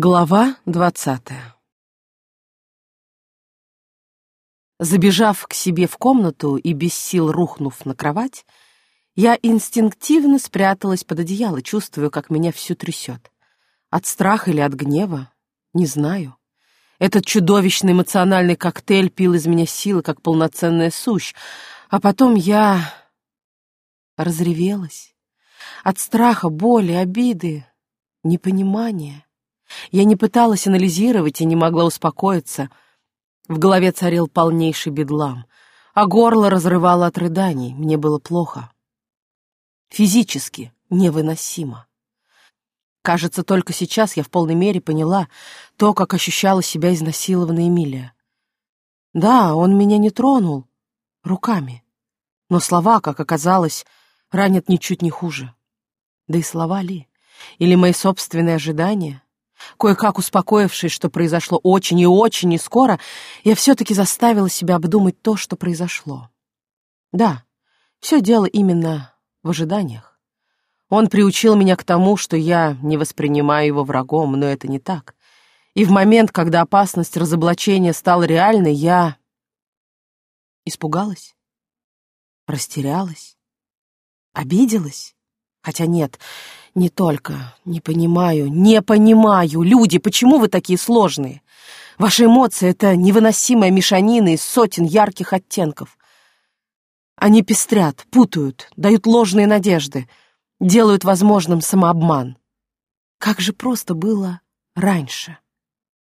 Глава двадцатая Забежав к себе в комнату и без сил рухнув на кровать, я инстинктивно спряталась под одеяло, чувствуя, как меня всю трясет. От страха или от гнева? Не знаю. Этот чудовищный эмоциональный коктейль пил из меня силы, как полноценная сущ, а потом я разревелась. От страха, боли, обиды, непонимания. Я не пыталась анализировать и не могла успокоиться. В голове царил полнейший бедлам, а горло разрывало от рыданий. Мне было плохо. Физически невыносимо. Кажется, только сейчас я в полной мере поняла то, как ощущала себя изнасилованная Эмилия. Да, он меня не тронул руками, но слова, как оказалось, ранят ничуть не хуже. Да и слова ли? Или мои собственные ожидания? Кое-как успокоившись, что произошло очень и очень не скоро, я все-таки заставила себя обдумать то, что произошло. Да, все дело именно в ожиданиях. Он приучил меня к тому, что я не воспринимаю его врагом, но это не так. И в момент, когда опасность разоблачения стала реальной, я испугалась, растерялась, обиделась. Хотя нет, не только. Не понимаю, не понимаю. Люди, почему вы такие сложные? Ваши эмоции — это невыносимая мешанина из сотен ярких оттенков. Они пестрят, путают, дают ложные надежды, делают возможным самообман. Как же просто было раньше.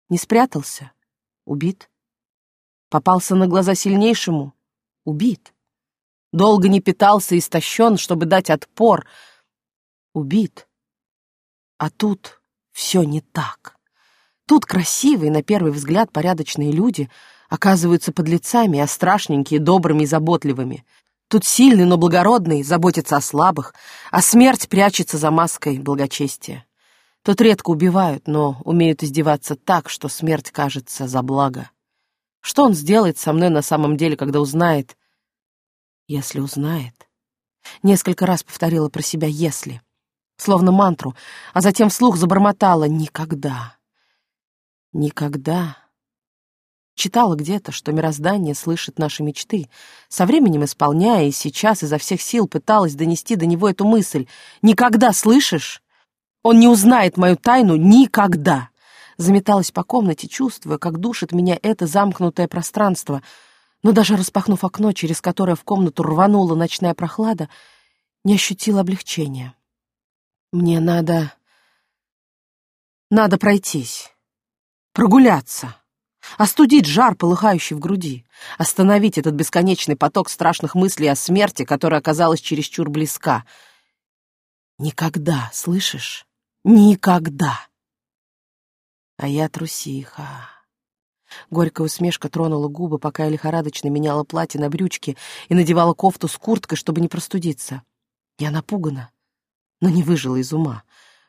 Не спрятался — убит. Попался на глаза сильнейшему — убит. Долго не питался, истощен, чтобы дать отпор — убит. А тут все не так. Тут красивые, на первый взгляд, порядочные люди оказываются подлецами, а страшненькие, добрыми и заботливыми. Тут сильный, но благородный, заботится о слабых, а смерть прячется за маской благочестия. Тут редко убивают, но умеют издеваться так, что смерть кажется за благо. Что он сделает со мной на самом деле, когда узнает? Если узнает. Несколько раз повторила про себя «если» словно мантру, а затем вслух забормотала «никогда». «Никогда». Читала где-то, что мироздание слышит наши мечты, со временем исполняя, и сейчас изо всех сил пыталась донести до него эту мысль. «Никогда, слышишь? Он не узнает мою тайну никогда!» Заметалась по комнате, чувствуя, как душит меня это замкнутое пространство, но даже распахнув окно, через которое в комнату рванула ночная прохлада, не ощутила облегчения. Мне надо... Надо пройтись, прогуляться, остудить жар, полыхающий в груди, остановить этот бесконечный поток страшных мыслей о смерти, которая оказалась чересчур близка. Никогда, слышишь? Никогда. А я трусиха. Горькая усмешка тронула губы, пока я лихорадочно меняла платье на брючки и надевала кофту с курткой, чтобы не простудиться. Я напугана но не выжила из ума.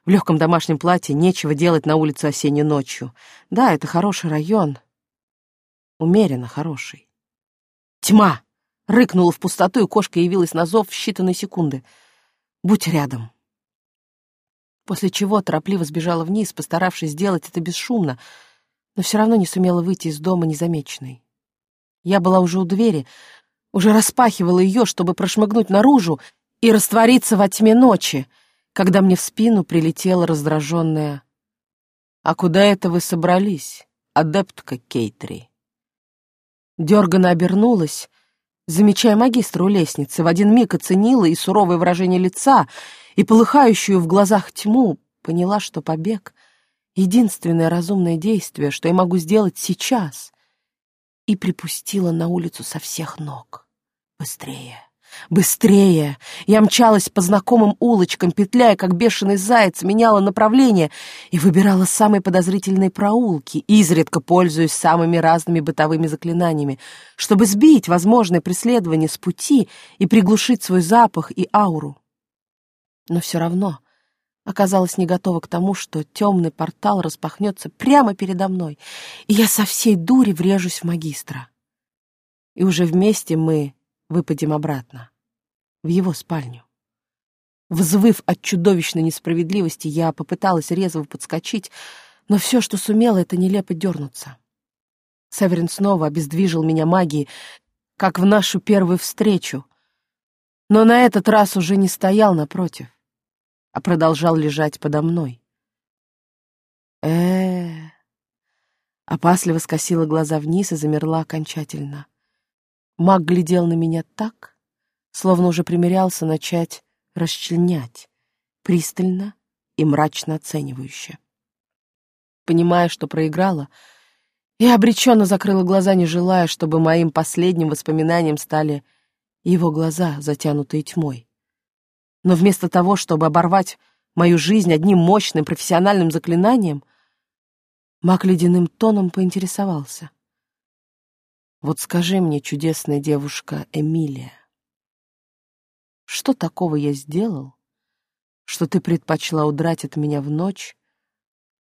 В легком домашнем платье нечего делать на улице осенней ночью. Да, это хороший район. Умеренно хороший. Тьма! Рыкнула в пустоту, и кошка явилась на зов в считанные секунды. Будь рядом. После чего торопливо сбежала вниз, постаравшись сделать это бесшумно, но все равно не сумела выйти из дома незамеченной. Я была уже у двери, уже распахивала ее, чтобы прошмыгнуть наружу и раствориться во тьме ночи, когда мне в спину прилетела раздраженная «А куда это вы собрались, адептка Кейтри?» Дерганно обернулась, замечая магистра у лестницы, в один миг оценила и суровое выражение лица, и полыхающую в глазах тьму, поняла, что побег — единственное разумное действие, что я могу сделать сейчас, и припустила на улицу со всех ног. Быстрее! Быстрее! Я мчалась по знакомым улочкам, петляя, как бешеный заяц, меняла направление и выбирала самые подозрительные проулки, изредка пользуясь самыми разными бытовыми заклинаниями, чтобы сбить возможное преследование с пути и приглушить свой запах и ауру. Но все равно оказалась не готова к тому, что темный портал распахнется прямо передо мной, и я со всей дури врежусь в магистра. И уже вместе мы выпадем обратно, в его спальню. Взвыв от чудовищной несправедливости, я попыталась резво подскочить, Но все, что сумело, это нелепо дернуться. Северин снова обездвижил меня магией, как в нашу первую встречу, но на этот раз уже не стоял напротив, а продолжал лежать подо мной. э э Опасливо скосила глаза вниз и замерла окончательно. Маг глядел на меня так, словно уже примерялся начать расчленять, пристально и мрачно оценивающе. Понимая, что проиграла, я обреченно закрыла глаза, не желая, чтобы моим последним воспоминанием стали его глаза, затянутые тьмой. Но вместо того, чтобы оборвать мою жизнь одним мощным профессиональным заклинанием, маг ледяным тоном поинтересовался. «Вот скажи мне, чудесная девушка Эмилия, что такого я сделал, что ты предпочла удрать от меня в ночь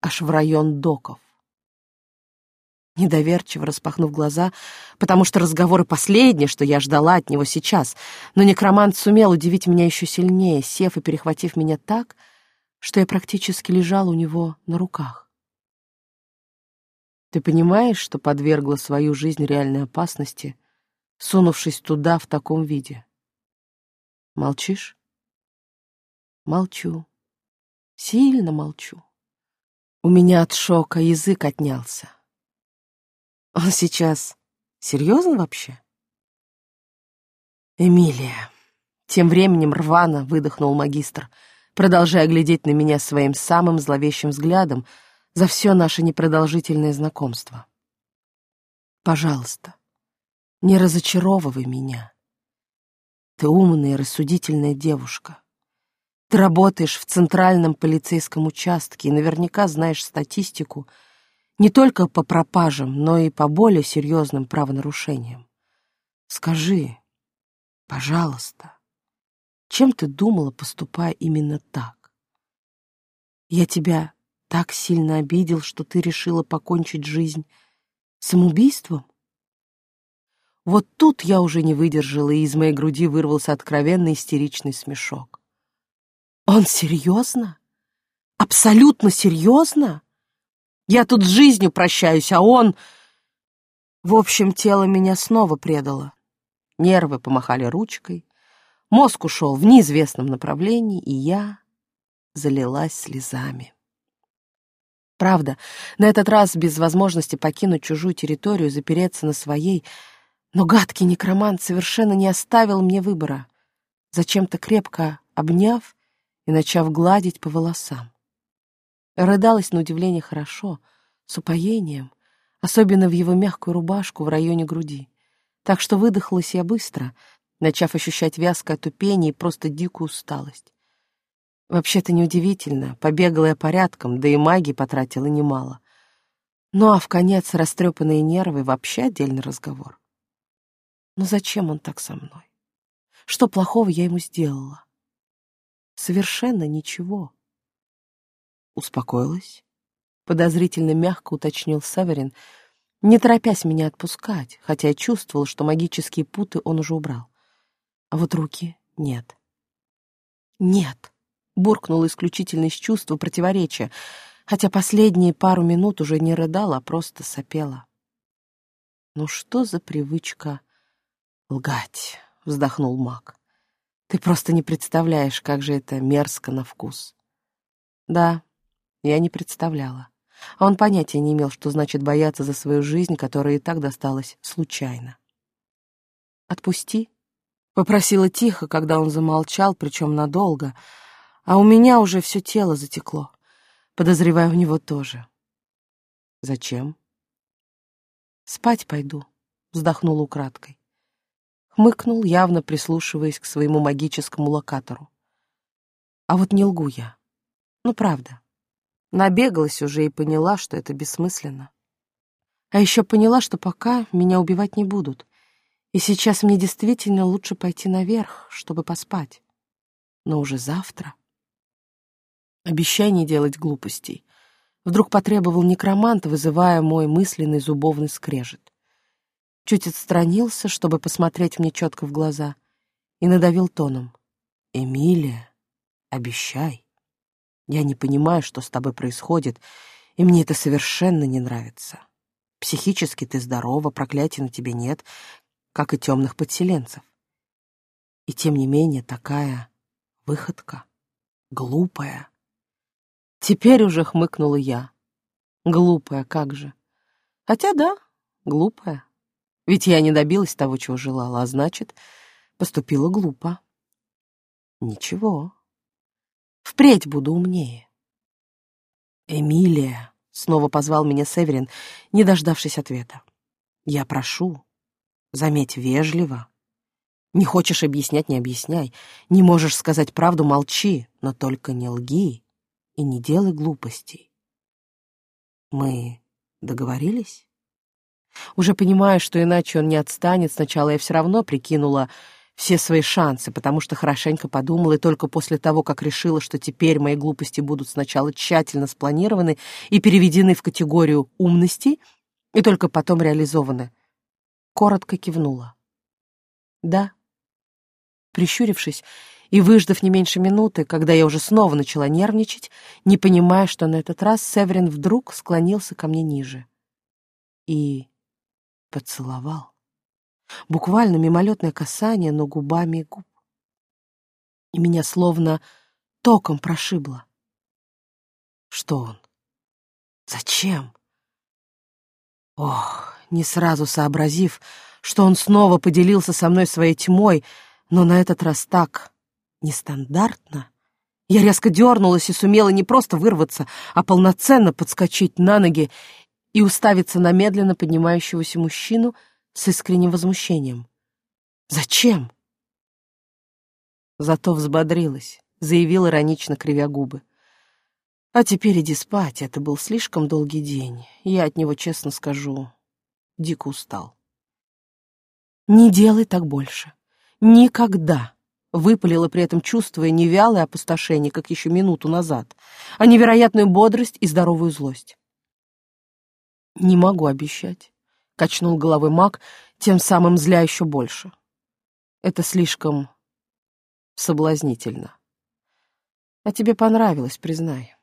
аж в район доков?» недоверчиво распахнув глаза, потому что разговоры последнее, что я ждала от него сейчас, но некромант сумел удивить меня еще сильнее, сев и перехватив меня так, что я практически лежала у него на руках. Ты понимаешь, что подвергла свою жизнь реальной опасности, сунувшись туда в таком виде? Молчишь? Молчу. Сильно молчу. У меня от шока язык отнялся. Он сейчас серьезно вообще? Эмилия. Тем временем рвано выдохнул магистр, продолжая глядеть на меня своим самым зловещим взглядом за все наше непродолжительное знакомство. Пожалуйста, не разочаровывай меня. Ты умная и рассудительная девушка. Ты работаешь в центральном полицейском участке и наверняка знаешь статистику — не только по пропажам, но и по более серьезным правонарушениям. Скажи, пожалуйста, чем ты думала, поступая именно так? Я тебя так сильно обидел, что ты решила покончить жизнь самоубийством? Вот тут я уже не выдержала, и из моей груди вырвался откровенный истеричный смешок. Он серьезно? Абсолютно серьезно? Я тут с жизнью прощаюсь, а он... В общем, тело меня снова предало. Нервы помахали ручкой, мозг ушел в неизвестном направлении, и я залилась слезами. Правда, на этот раз без возможности покинуть чужую территорию, запереться на своей, но гадкий некромант совершенно не оставил мне выбора, зачем-то крепко обняв и начав гладить по волосам. Рыдалась на удивление хорошо, с упоением, особенно в его мягкую рубашку в районе груди. Так что выдохлась я быстро, начав ощущать вязкое тупение и просто дикую усталость. Вообще-то неудивительно, побегала я порядком, да и магии потратила немало. Ну а в конец растрепанные нервы вообще отдельный разговор. Но зачем он так со мной? Что плохого я ему сделала? Совершенно ничего. Успокоилась? Подозрительно мягко уточнил Северин, не торопясь меня отпускать, хотя я чувствовал, что магические путы он уже убрал. А вот руки нет. «Нет», — буркнула исключительно из чувства противоречия, хотя последние пару минут уже не рыдала, а просто сопела. «Ну что за привычка лгать?» — вздохнул маг. «Ты просто не представляешь, как же это мерзко на вкус». «Да, я не представляла. А он понятия не имел, что значит бояться за свою жизнь, которая и так досталась случайно. «Отпусти», — попросила тихо, когда он замолчал, причем надолго, а у меня уже все тело затекло. Подозреваю, у него тоже. «Зачем?» «Спать пойду», — вздохнул украдкой. Хмыкнул, явно прислушиваясь к своему магическому локатору. А вот не лгу я. Ну, правда. Набегалась уже и поняла, что это бессмысленно. А еще поняла, что пока меня убивать не будут. И сейчас мне действительно лучше пойти наверх, чтобы поспать. Но уже завтра... Обещай не делать глупостей. Вдруг потребовал некромант, вызывая мой мысленный зубовный скрежет. Чуть отстранился, чтобы посмотреть мне четко в глаза, и надавил тоном. «Эмилия, обещай». Я не понимаю, что с тобой происходит, И мне это совершенно не нравится. Психически ты здорова, проклятия на тебе нет, как и темных подселенцев. И тем не менее такая выходка, глупая. Теперь уже хмыкнула я. Глупая, как же. Хотя да, глупая. Ведь я не добилась того, чего желала, а значит, поступила глупо. Ничего. Впредь буду умнее. Эмилия, снова позвал меня Северин, не дождавшись ответа. Я прошу, заметь вежливо. Не хочешь объяснять — не объясняй. Не можешь сказать правду — молчи, но только не лги и не делай глупостей. Мы договорились? Уже понимая, что иначе он не отстанет, сначала я все равно прикинула все свои шансы, потому что хорошенько подумала, и только после того, как решила, что теперь мои глупости будут сначала тщательно спланированы и переведены в категорию умности, и только потом реализованы, коротко кивнула. Да. Прищурившись и выждав не меньше минуты, когда я уже снова начала нервничать, не понимая, что на этот раз Северин вдруг склонился ко мне ниже и поцеловал. Буквально мимолетное касание, но губами губ. И меня словно током прошибло. Что он? Зачем? Ох, не сразу сообразив, что он снова поделился со мной своей тьмой, но на этот раз так нестандартно. Я резко дернулась и сумела не просто вырваться, а полноценно подскочить на ноги и уставиться на медленно поднимающегося мужчину с искренним возмущением. «Зачем?» Зато взбодрилась, заявил иронично, кривя губы. «А теперь иди спать, это был слишком долгий день. Я от него, честно скажу, дико устал». «Не делай так больше. Никогда!» Выпалила при этом, чувствуя не вялое опустошение, как еще минуту назад, а невероятную бодрость и здоровую злость. «Не могу обещать», — качнул головой маг, тем самым зля еще больше. «Это слишком соблазнительно. А тебе понравилось, признай».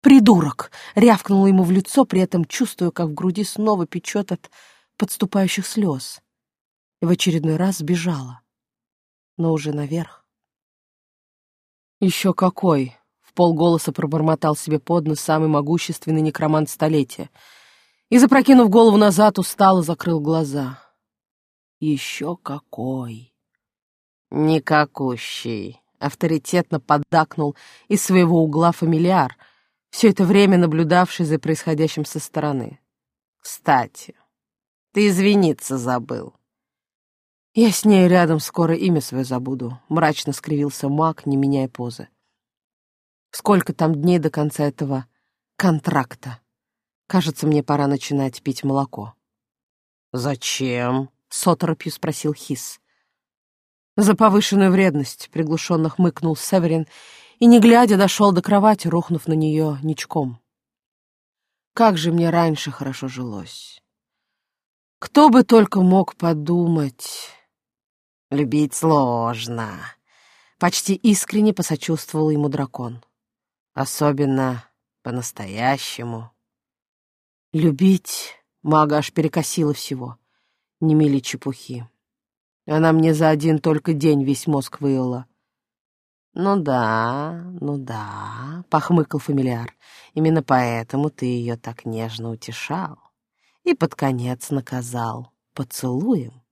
«Придурок!» — рявкнула ему в лицо, при этом чувствуя, как в груди снова печет от подступающих слез. И в очередной раз сбежала, но уже наверх. «Еще какой!» в полголоса пробормотал себе под нос самый могущественный некромант столетия и, запрокинув голову назад, устало закрыл глаза. Еще какой! Никакущий! Авторитетно поддакнул из своего угла фамильяр, все это время наблюдавший за происходящим со стороны. «Кстати, ты извиниться забыл». «Я с ней рядом скоро имя свое забуду», — мрачно скривился маг, не меняя позы. Сколько там дней до конца этого контракта? Кажется, мне пора начинать пить молоко. «Зачем?» — с оторопью спросил Хис. «За повышенную вредность», — приглушенно хмыкнул Северин и, не глядя, дошел до кровати, рухнув на нее ничком. «Как же мне раньше хорошо жилось! Кто бы только мог подумать...» «Любить сложно», — почти искренне посочувствовал ему дракон. Особенно по-настоящему. Любить мага аж перекосило всего. Не мили чепухи. Она мне за один только день весь мозг выила. «Ну да, ну да», — похмыкал фамильяр. «Именно поэтому ты ее так нежно утешал и под конец наказал поцелуем.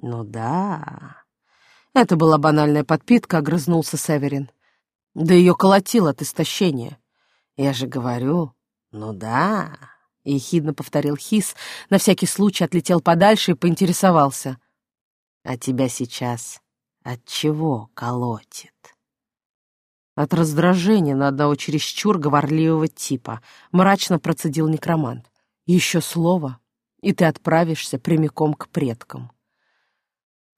Ну да». Это была банальная подпитка, огрызнулся Северин. Да ее колотило от истощения. Я же говорю, ну да, — ехидно повторил Хис, на всякий случай отлетел подальше и поинтересовался. А тебя сейчас от чего колотит? От раздражения на одного чересчур говорливого типа, мрачно процедил некромант. Еще слово, и ты отправишься прямиком к предкам.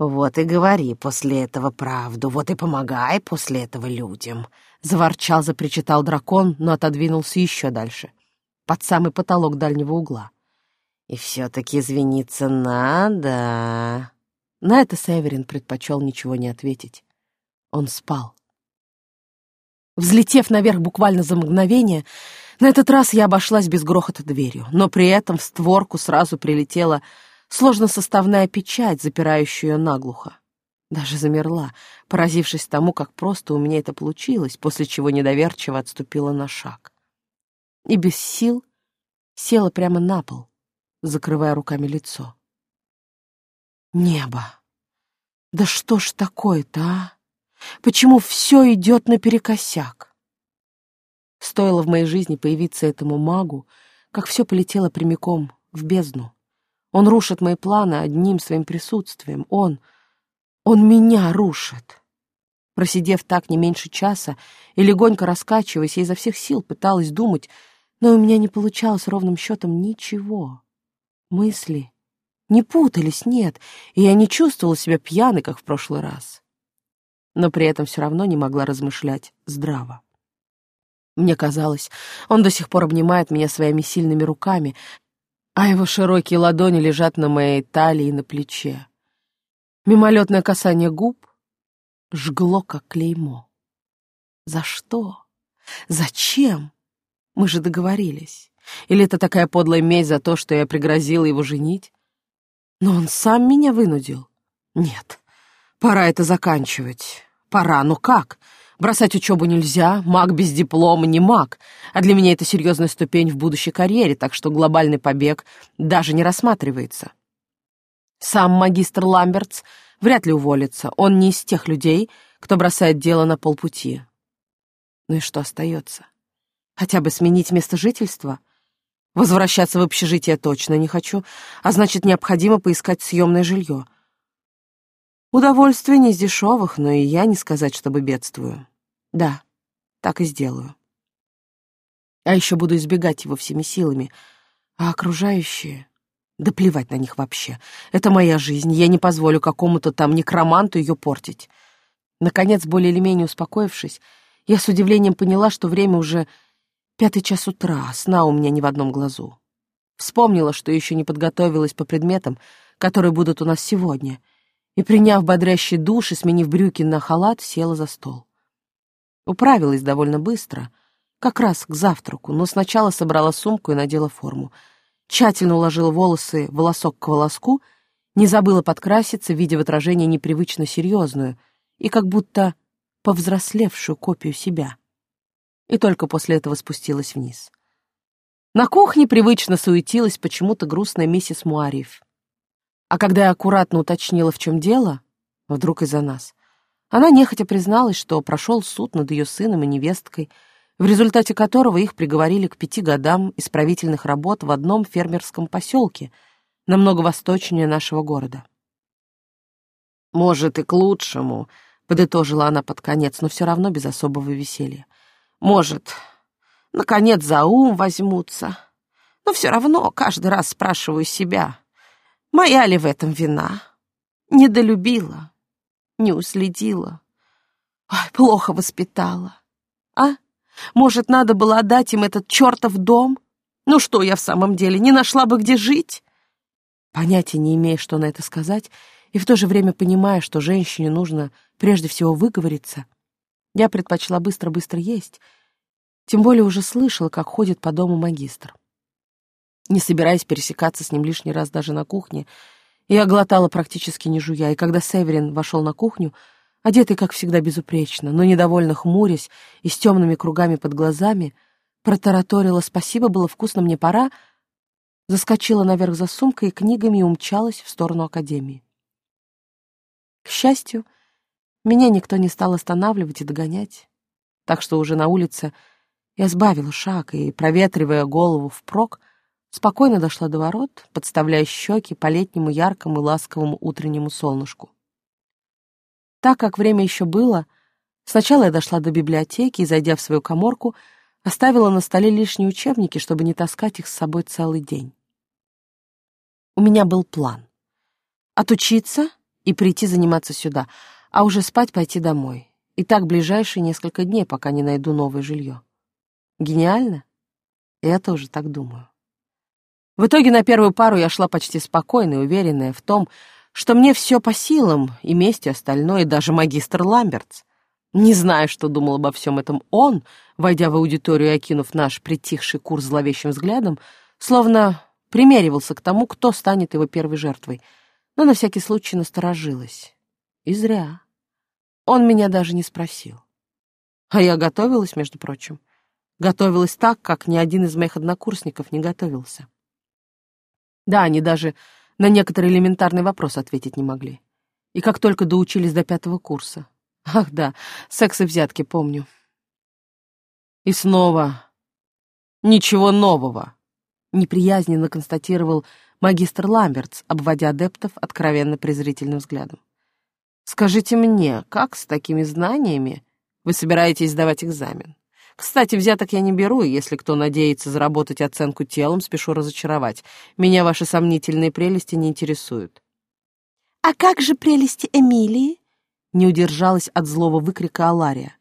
«Вот и говори после этого правду, вот и помогай после этого людям», — заворчал, запричитал дракон, но отодвинулся еще дальше, под самый потолок дальнего угла. «И все-таки извиниться надо...» На это Северин предпочел ничего не ответить. Он спал. Взлетев наверх буквально за мгновение, На этот раз я обошлась без грохота дверью, но при этом в створку сразу прилетела сложносоставная печать, запирающая ее наглухо. Даже замерла, поразившись тому, как просто у меня это получилось, после чего недоверчиво отступила на шаг. И без сил села прямо на пол, закрывая руками лицо. Небо! Да что ж такое-то, а? Почему все идет наперекосяк? Стоило в моей жизни появиться этому магу, как все полетело прямиком в бездну. Он рушит мои планы одним своим присутствием. Он... он меня рушит. Просидев так не меньше часа и легонько раскачиваясь, я изо всех сил пыталась думать, но у меня не получалось ровным счетом ничего. Мысли не путались, нет, и я не чувствовала себя пьяной, как в прошлый раз. Но при этом все равно не могла размышлять здраво. Мне казалось, он до сих пор обнимает меня своими сильными руками, а его широкие ладони лежат на моей талии и на плече. Мимолетное касание губ жгло, как клеймо. За что? Зачем? Мы же договорились. Или это такая подлая месть за то, что я пригрозила его женить? Но он сам меня вынудил. Нет, пора это заканчивать. Пора, но как? Бросать учебу нельзя, маг без диплома не маг, а для меня это серьезная ступень в будущей карьере, так что глобальный побег даже не рассматривается. Сам магистр Ламбертс вряд ли уволится, он не из тех людей, кто бросает дело на полпути. Ну и что остается? Хотя бы сменить место жительства? Возвращаться в общежитие точно не хочу, а значит, необходимо поискать съемное жилье. Удовольствие не из дешевых, но и я не сказать, чтобы бедствую. Да, так и сделаю. А еще буду избегать его всеми силами. А окружающие... Да плевать на них вообще. Это моя жизнь, я не позволю какому-то там некроманту ее портить. Наконец, более или менее успокоившись, я с удивлением поняла, что время уже пятый час утра, сна у меня ни в одном глазу. Вспомнила, что еще не подготовилась по предметам, которые будут у нас сегодня, и, приняв бодрящий душ и сменив брюки на халат, села за стол. Управилась довольно быстро, как раз к завтраку, но сначала собрала сумку и надела форму. Тщательно уложила волосы волосок к волоску, не забыла подкраситься, видя в отражении непривычно серьезную и как будто повзрослевшую копию себя. И только после этого спустилась вниз. На кухне привычно суетилась почему-то грустная миссис Муариев. А когда я аккуратно уточнила, в чем дело, вдруг из-за нас, она нехотя призналась, что прошел суд над ее сыном и невесткой, в результате которого их приговорили к пяти годам исправительных работ в одном фермерском поселке, намного восточнее нашего города. «Может, и к лучшему», — подытожила она под конец, но все равно без особого веселья. «Может, наконец за ум возьмутся, но все равно каждый раз спрашиваю себя, моя ли в этом вина? Недолюбила, не уследила. Ой, плохо воспитала. А? Может, надо было отдать им этот чертов дом? Ну что я в самом деле, не нашла бы где жить? Понятия не имея, что на это сказать, и в то же время понимая, что женщине нужно прежде всего выговориться, я предпочла быстро-быстро есть, тем более уже слышала, как ходит по дому магистр. Не собираясь пересекаться с ним лишний раз даже на кухне, я глотала практически не жуя, и когда Северин вошел на кухню, одетый, как всегда, безупречно, но недовольно хмурясь и с темными кругами под глазами, протараторила «Спасибо, было вкусно, мне пора», заскочила наверх за сумкой и книгами умчалась в сторону академии. К счастью, меня никто не стал останавливать и догонять, так что уже на улице я сбавила шаг и, проветривая голову впрок, Спокойно дошла до ворот, подставляя щеки по летнему яркому и ласковому утреннему солнышку. Так как время еще было, сначала я дошла до библиотеки и, зайдя в свою коморку, оставила на столе лишние учебники, чтобы не таскать их с собой целый день. У меня был план. Отучиться и прийти заниматься сюда, а уже спать пойти домой. И так ближайшие несколько дней, пока не найду новое жилье. Гениально? Я тоже так думаю. В итоге на первую пару я шла почти спокойно и уверенная в том, что мне все по силам, и месть, и остальное, и даже магистр Ламбертс. Не знаю, что думал обо всем этом он, войдя в аудиторию и окинув наш притихший курс зловещим взглядом, словно примеривался к тому, кто станет его первой жертвой, но на всякий случай насторожилась. И зря. Он меня даже не спросил. А я готовилась, между прочим. Готовилась так, как ни один из моих однокурсников не готовился. Да, они даже на некоторый элементарный вопрос ответить не могли. И как только доучились до пятого курса. Ах да, секс и взятки помню. И снова ничего нового, неприязненно констатировал магистр Ламбертс, обводя адептов откровенно презрительным взглядом. Скажите мне, как с такими знаниями вы собираетесь сдавать экзамен? Кстати, взяток я не беру, и если кто надеется заработать оценку телом, спешу разочаровать. Меня ваши сомнительные прелести не интересуют. «А как же прелести Эмилии?» Не удержалась от злого выкрика Алария.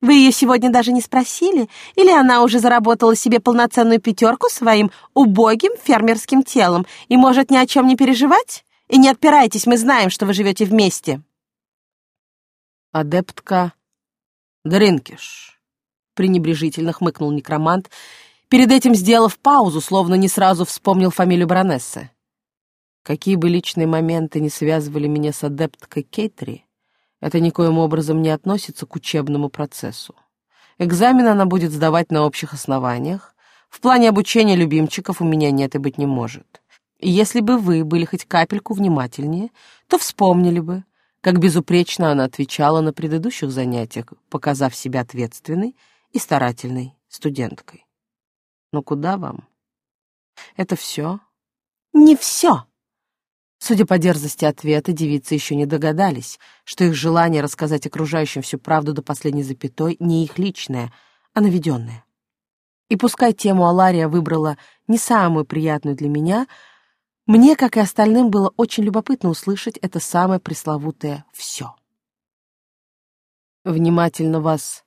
«Вы ее сегодня даже не спросили? Или она уже заработала себе полноценную пятерку своим убогим фермерским телом и может ни о чем не переживать? И не отпирайтесь, мы знаем, что вы живете вместе». «Адептка Дринкиш», — пренебрежительно хмыкнул некромант, перед этим сделав паузу, словно не сразу вспомнил фамилию баронессы. Какие бы личные моменты не связывали меня с адепткой Кейтери, это никоим образом не относится к учебному процессу. Экзамен она будет сдавать на общих основаниях. В плане обучения любимчиков у меня нет и быть не может. И если бы вы были хоть капельку внимательнее, то вспомнили бы, как безупречно она отвечала на предыдущих занятиях, показав себя ответственной и старательной студенткой. Но куда вам? Это все? Не все. Судя по дерзости ответа, девицы еще не догадались, что их желание рассказать окружающим всю правду до последней запятой не их личное, а наведенное. И пускай тему Алария выбрала не самую приятную для меня, мне, как и остальным, было очень любопытно услышать это самое пресловутое «все». «Внимательно вас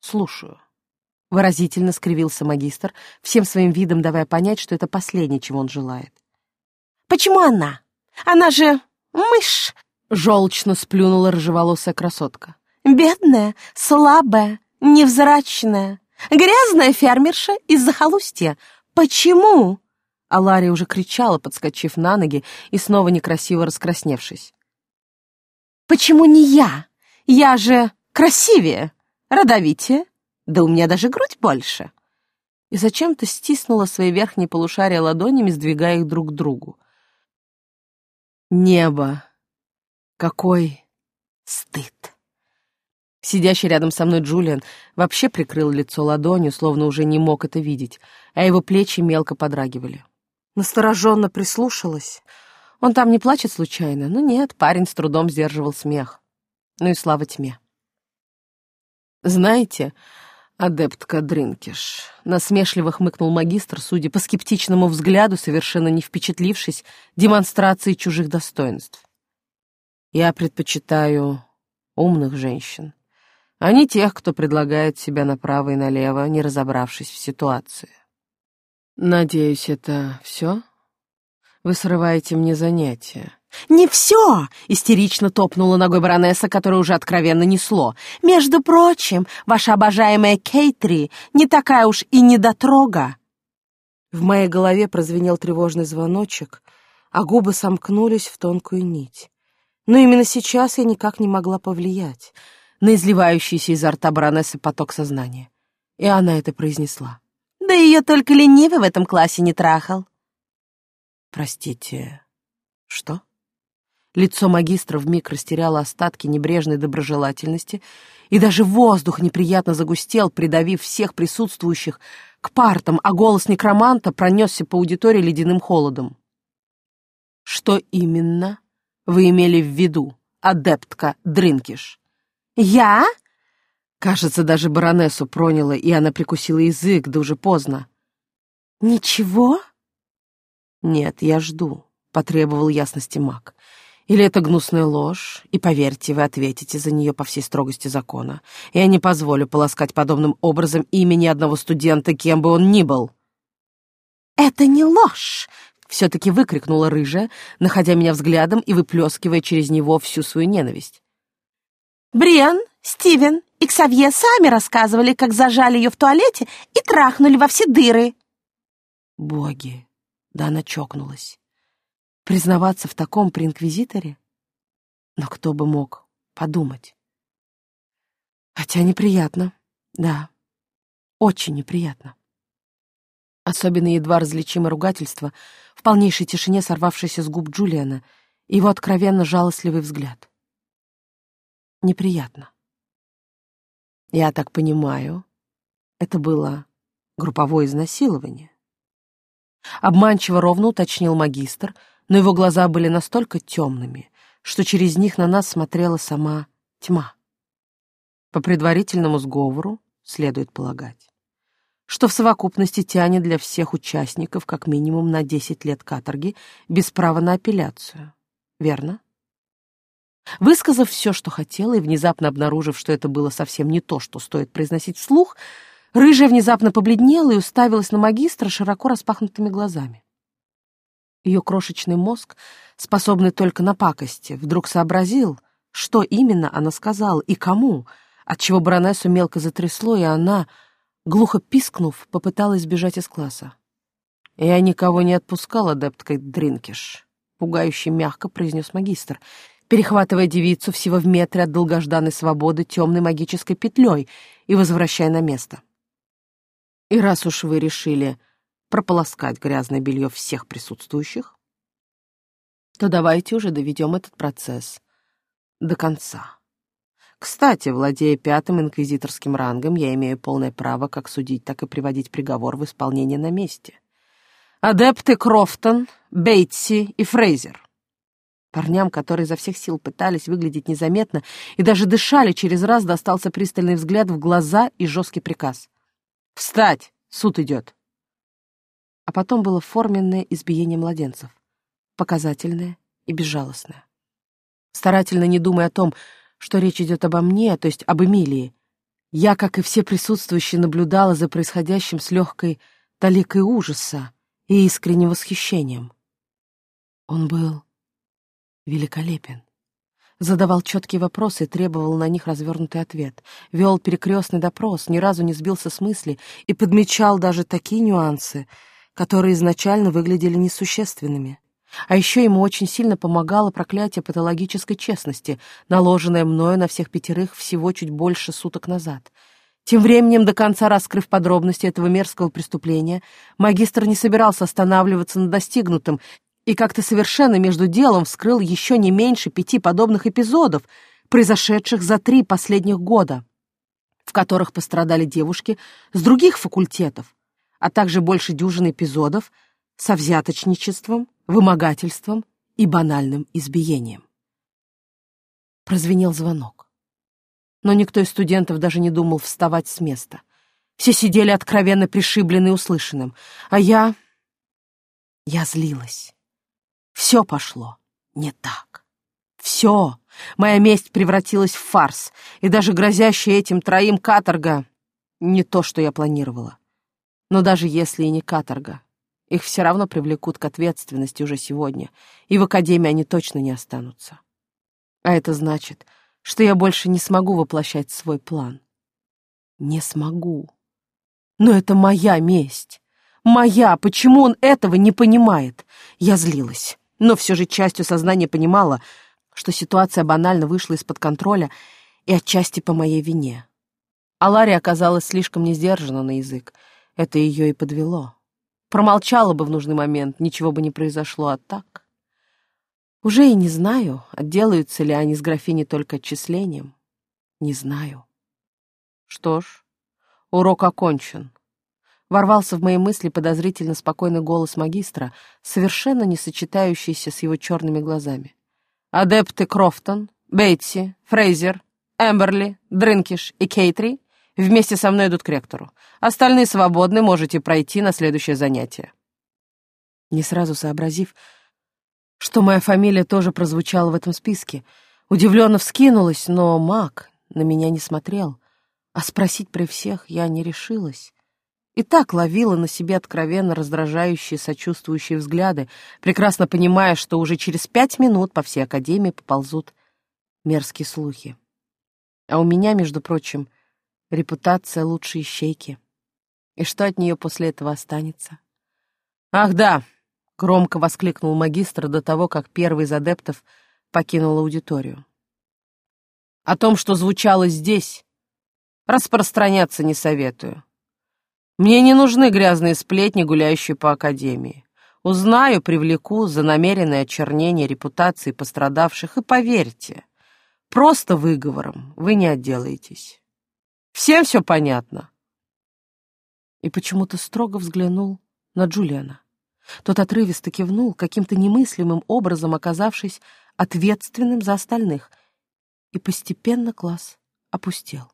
слушаю», — выразительно скривился магистр, всем своим видом давая понять, что это последнее, чего он желает. «Почему она?» Она же мышь!» — желчно сплюнула рыжеволосая красотка. «Бедная, слабая, невзрачная, грязная фермерша из захолустья. Почему?» А Ларри уже кричала, подскочив на ноги и снова некрасиво раскрасневшись. «Почему не я? Я же красивее, родовитее, да у меня даже грудь больше!» И зачем-то стиснула свои верхние полушария ладонями, сдвигая их друг к другу. Небо! Какой стыд! Сидящий рядом со мной Джулиан вообще прикрыл лицо ладонью, словно уже не мог это видеть, а его плечи мелко подрагивали. Настороженно прислушалась. Он там не плачет случайно? Ну нет, парень с трудом сдерживал смех. Ну и слава тьме. Знаете, адептка Дринкиш. Насмешливо хмыкнул магистр, судя по скептичному взгляду, совершенно не впечатлившись демонстрацией чужих достоинств. Я предпочитаю умных женщин, а не тех, кто предлагает себя направо и налево, не разобравшись в ситуации. Надеюсь, это все? Вы срываете мне занятия. «Не все!» — истерично топнула ногой баронесса, которая уже откровенно несло. «Между прочим, ваша обожаемая Кейтри не такая уж и недотрога!» В моей голове прозвенел тревожный звоночек, а губы сомкнулись в тонкую нить. Но именно сейчас я никак не могла повлиять на изливающийся изо рта баронессы поток сознания. И она это произнесла. «Да ее только ленивый в этом классе не трахал!» «Простите, что?» Лицо магистра вмиг растеряло остатки небрежной доброжелательности, и даже воздух неприятно загустел, придавив всех присутствующих к партам, а голос некроманта пронесся по аудитории ледяным холодом. «Что именно вы имели в виду, адептка Дринкиш?» «Я?» Кажется, даже баронессу проняло, и она прикусила язык, да уже поздно. «Ничего?» «Нет, я жду», — потребовал ясности маг. Или это гнусная ложь, и, поверьте, вы ответите за нее по всей строгости закона. Я не позволю полоскать подобным образом имени одного студента, кем бы он ни был». «Это не ложь!» — все-таки выкрикнула рыжая, находя меня взглядом и выплескивая через него всю свою ненависть. Бриан, Стивен и Ксавье сами рассказывали, как зажали ее в туалете и трахнули во все дыры. Боги, да она чокнулась. Признаваться в таком при инквизиторе? Но кто бы мог подумать? Хотя неприятно, да, очень неприятно. Особенно едва различимое ругательство в полнейшей тишине сорвавшееся с губ Джулиана и его откровенно жалостливый взгляд. Неприятно. Я так понимаю, это было групповое изнасилование. Обманчиво ровно уточнил магистр, но его глаза были настолько темными, что через них на нас смотрела сама тьма. По предварительному сговору следует полагать, что в совокупности тянет для всех участников как минимум на 10 лет каторги без права на апелляцию. Верно? Высказав все, что хотела, и внезапно обнаружив, что это было совсем не то, что стоит произносить вслух, рыжая внезапно побледнела и уставилась на магистра широко распахнутыми глазами. Ее крошечный мозг, способный только на пакости, вдруг сообразил, что именно она сказала и кому, отчего баронессу мелко затрясло, и она, глухо пискнув, попыталась сбежать из класса. «Я никого не отпускал, адепткой Дринкиш», — пугающе мягко произнес магистр, перехватывая девицу всего в метре от долгожданной свободы темной магической петлей и возвращая на место. «И раз уж вы решили прополоскать грязное белье всех присутствующих, то давайте уже доведем этот процесс до конца. Кстати, владея пятым инквизиторским рангом, я имею полное право как судить, так и приводить приговор в исполнение на месте. Адепты Крофтон, Бейтси и Фрейзер. Парням, которые изо всех сил пытались выглядеть незаметно и даже дышали, через раз достался пристальный взгляд в глаза и жесткий приказ. «Встать! Суд идет!» А потом было форменное избиение младенцев, показательное и безжалостное. Старательно не думая о том, что речь идет обо мне, то есть об Эмилии, я, как и все присутствующие, наблюдала за происходящим с легкой таликой ужаса и искренним восхищением. Он был великолепен. Задавал четкие вопросы и требовал на них развернутый ответ. Вел перекрестный допрос, ни разу не сбился с мысли и подмечал даже такие нюансы, которые изначально выглядели несущественными. А еще ему очень сильно помогало проклятие патологической честности, наложенное мною на всех пятерых всего чуть больше суток назад. Тем временем, до конца раскрыв подробности этого мерзкого преступления, магистр не собирался останавливаться на достигнутом и как-то совершенно между делом вскрыл еще не меньше пяти подобных эпизодов, произошедших за три последних года, в которых пострадали девушки с других факультетов, а также больше дюжины эпизодов со взяточничеством, вымогательством и банальным избиением. Прозвенел звонок. Но никто из студентов даже не думал вставать с места. Все сидели откровенно пришибленные услышанным, а я... Я злилась. Все пошло не так. Все. Моя месть превратилась в фарс, и даже грозящая этим троим каторга — не то, что я планировала. Но даже если и не каторга, их все равно привлекут к ответственности уже сегодня, и в академии они точно не останутся. А это значит, что я больше не смогу воплощать свой план. Не смогу. Но это моя месть. Моя. Почему он этого не понимает? Я злилась, но все же частью сознания понимала, что ситуация банально вышла из-под контроля и отчасти по моей вине. А Ларри оказалась слишком несдержана на язык. Это ее и подвело. Промолчала бы в нужный момент, ничего бы не произошло, а так... Уже и не знаю, отделаются ли они с графиней только отчислением. Не знаю. Что ж, урок окончен. Ворвался в мои мысли подозрительно спокойный голос магистра, совершенно не сочетающийся с его черными глазами. Адепты Крофтон, Бейтси, Фрейзер, Эмберли, Дринкиш и Кейтри Вместе со мной идут к ректору. Остальные свободны, можете пройти на следующее занятие». Не сразу сообразив, что моя фамилия тоже прозвучала в этом списке, удивленно вскинулась, но маг на меня не смотрел, а спросить при всех я не решилась. И так ловила на себе откровенно раздражающие, сочувствующие взгляды, прекрасно понимая, что уже через пять минут по всей академии поползут мерзкие слухи. А у меня, между прочим, репутация лучшей ищейки. И что от нее после этого останется? «Ах да!» — громко воскликнул магистр до того, как первый из адептов покинул аудиторию. «О том, что звучало здесь, распространяться не советую. Мне не нужны грязные сплетни, гуляющие по академии. Узнаю, привлеку за намеренное очернение репутации пострадавших, и поверьте, просто выговором вы не отделаетесь. Всем все понятно?» И почему-то строго взглянул на Джулиана. Тот отрывисто кивнул, каким-то немыслимым образом оказавшись ответственным за остальных, и постепенно класс опустел.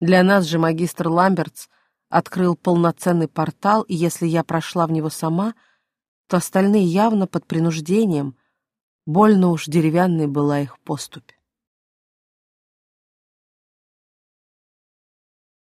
Для нас же магистр Ламбертс открыл полноценный портал, и если я прошла в него сама, то остальные явно под принуждением, больно уж деревянной была их поступь.